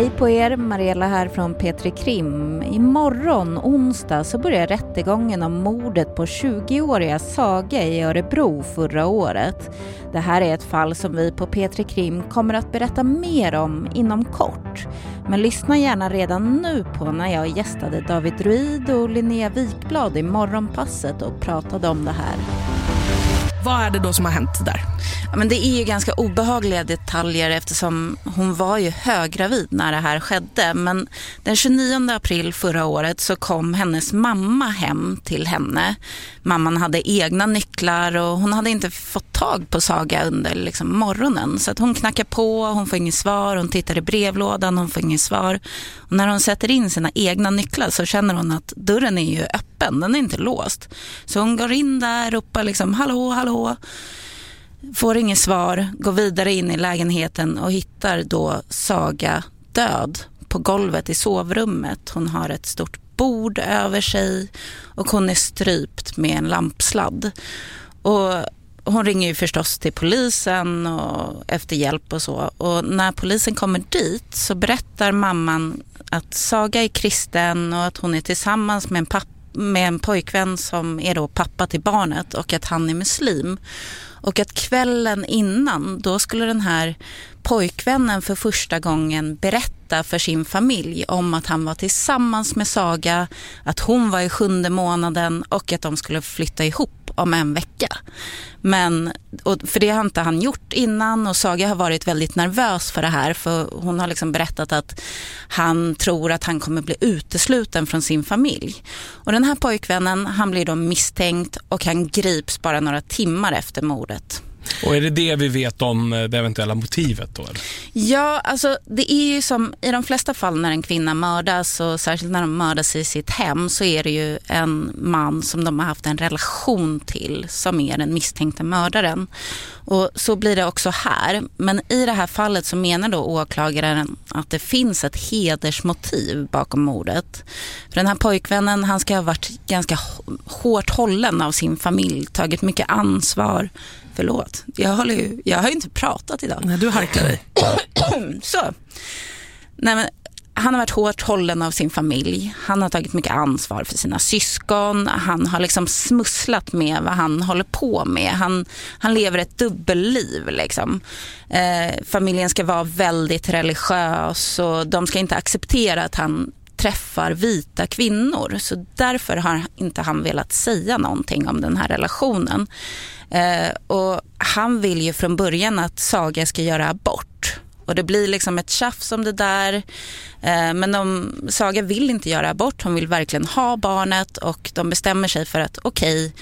Hej på er, Mariella här från Petri Krim. Imorgon, onsdag, så börjar rättegången om mordet på 20-åriga Saga i Örebro förra året. Det här är ett fall som vi på Petri Krim kommer att berätta mer om inom kort. Men lyssna gärna redan nu på när jag gästade David Ruid och Linnea Wikblad i Morgonpasset och pratade om det här. Vad är det då som har hänt där? Ja, men det är ju ganska obehagliga detaljer eftersom hon var ju höggravid när det här skedde. Men den 29 april förra året så kom hennes mamma hem till henne. Mamman hade egna nycklar och hon hade inte fått tag på Saga under liksom, morgonen. Så att hon knackar på, hon får inget svar, hon tittar i brevlådan, hon får inget svar. Och när hon sätter in sina egna nycklar så känner hon att dörren är ju öppen, den är inte låst. Så hon går in där, ropar liksom hallå, hallå får inget svar, går vidare in i lägenheten och hittar då Saga död på golvet i sovrummet. Hon har ett stort bord över sig och hon är strypt med en lampsladd. Och hon ringer ju förstås till polisen och efter hjälp och så. Och när polisen kommer dit så berättar mamman att Saga är kristen och att hon är tillsammans med en pappa med en pojkvän som är då pappa till barnet och att han är muslim. Och att kvällen innan, då skulle den här pojkvännen för första gången berätta för sin familj om att han var tillsammans med Saga, att hon var i sjunde månaden och att de skulle flytta ihop om en vecka. Men, för det har inte han gjort innan och Saga har varit väldigt nervös för det här för hon har liksom berättat att han tror att han kommer bli utesluten från sin familj. Och den här pojkvännen han blir då misstänkt och han grips bara några timmar efter mordet. Och är det det vi vet om eh, det eventuella motivet då? Eller? Ja, alltså det är ju som i de flesta fall när en kvinna mördas och särskilt när de mördas i sitt hem så är det ju en man som de har haft en relation till som är den misstänkta mördaren. Och så blir det också här. Men i det här fallet så menar då åklagaren att det finns ett hedersmotiv bakom mordet. För den här pojkvännen han ska ha varit ganska hårt hållen av sin familj, tagit mycket ansvar Förlåt, jag, håller ju, jag har ju inte pratat idag. Nej, du harklar dig. Så. Nej, men, han har varit hårt hållen av sin familj. Han har tagit mycket ansvar för sina syskon. Han har liksom smusslat med vad han håller på med. Han, han lever ett dubbelliv. Liksom. Eh, familjen ska vara väldigt religiös och de ska inte acceptera att han träffar vita kvinnor. Så därför har inte han velat säga någonting om den här relationen. Eh, och han vill ju från början att Saga ska göra abort. Och det blir liksom ett tjafs om det där. Eh, men de, Saga vill inte göra abort, hon vill verkligen ha barnet och de bestämmer sig för att okej,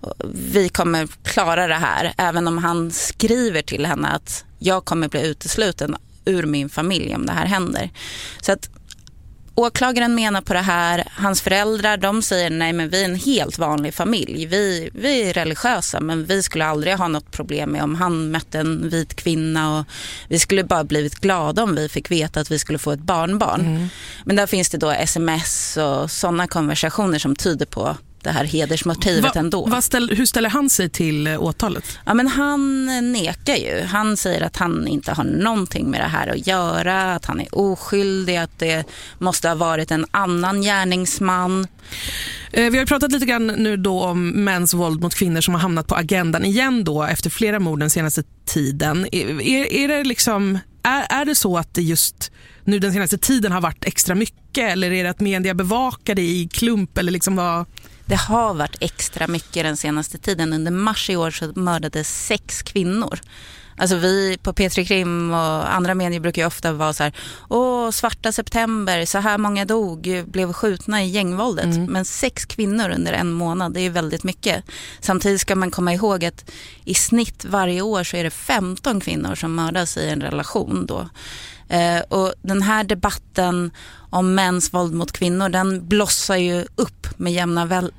okay, vi kommer klara det här. Även om han skriver till henne att jag kommer bli utesluten ur min familj om det här händer. Så att Åklagaren menar på det här, hans föräldrar de säger nej men vi är en helt vanlig familj. Vi, vi är religiösa men vi skulle aldrig ha något problem med om han mötte en vit kvinna och vi skulle bara blivit glada om vi fick veta att vi skulle få ett barnbarn. Mm. Men där finns det då sms och sådana konversationer som tyder på det här hedersmotivet Va, ändå. Ställ, hur ställer han sig till eh, åtalet? Ja, men han nekar ju. Han säger att han inte har någonting med det här att göra, att han är oskyldig, att det måste ha varit en annan gärningsman. Eh, vi har pratat lite grann nu då om mäns våld mot kvinnor som har hamnat på agendan igen då efter flera mord den senaste tiden. Är, är, det liksom, är, är det så att det just nu den senaste tiden har varit extra mycket eller är det att media bevakar det i klump eller liksom vad? Det har varit extra mycket den senaste tiden. Under mars i år så mördades sex kvinnor. Alltså vi på Petri Krim och andra medier brukar ju ofta vara så här, åh svarta september, så här många dog, blev skjutna i gängvåldet. Mm. Men sex kvinnor under en månad, det är väldigt mycket. Samtidigt ska man komma ihåg att i snitt varje år så är det 15 kvinnor som mördas i en relation då. Eh, och den här debatten om mäns våld mot kvinnor, den blossar ju upp med jämna, väl,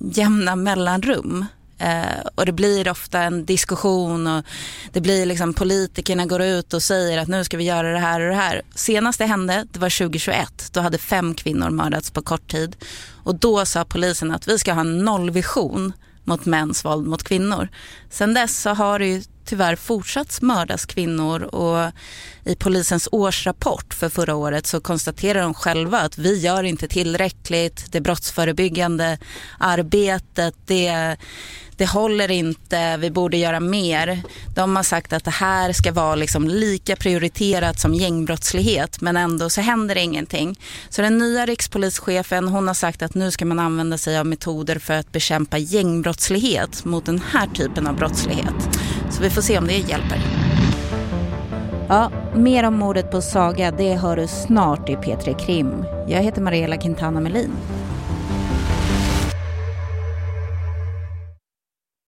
jämna mellanrum. Eh, och det blir ofta en diskussion och det blir liksom politikerna går ut och säger att nu ska vi göra det här och det här. Senast det hände, det var 2021. Då hade fem kvinnor mördats på kort tid. Och då sa polisen att vi ska ha en nollvision mot mäns våld mot kvinnor. Sen dess så har det ju tyvärr fortsatt mördas kvinnor och i polisens årsrapport för förra året så konstaterar de själva att vi gör inte tillräckligt, det brottsförebyggande arbetet, det det håller inte, vi borde göra mer. De har sagt att det här ska vara liksom lika prioriterat som gängbrottslighet men ändå så händer det ingenting. Så den nya rikspolischefen hon har sagt att nu ska man använda sig av metoder för att bekämpa gängbrottslighet mot den här typen av brottslighet. Så vi får se om det hjälper. Ja, mer om mordet på Saga det hör du snart i P3 Krim. Jag heter Mariella Quintana Melin.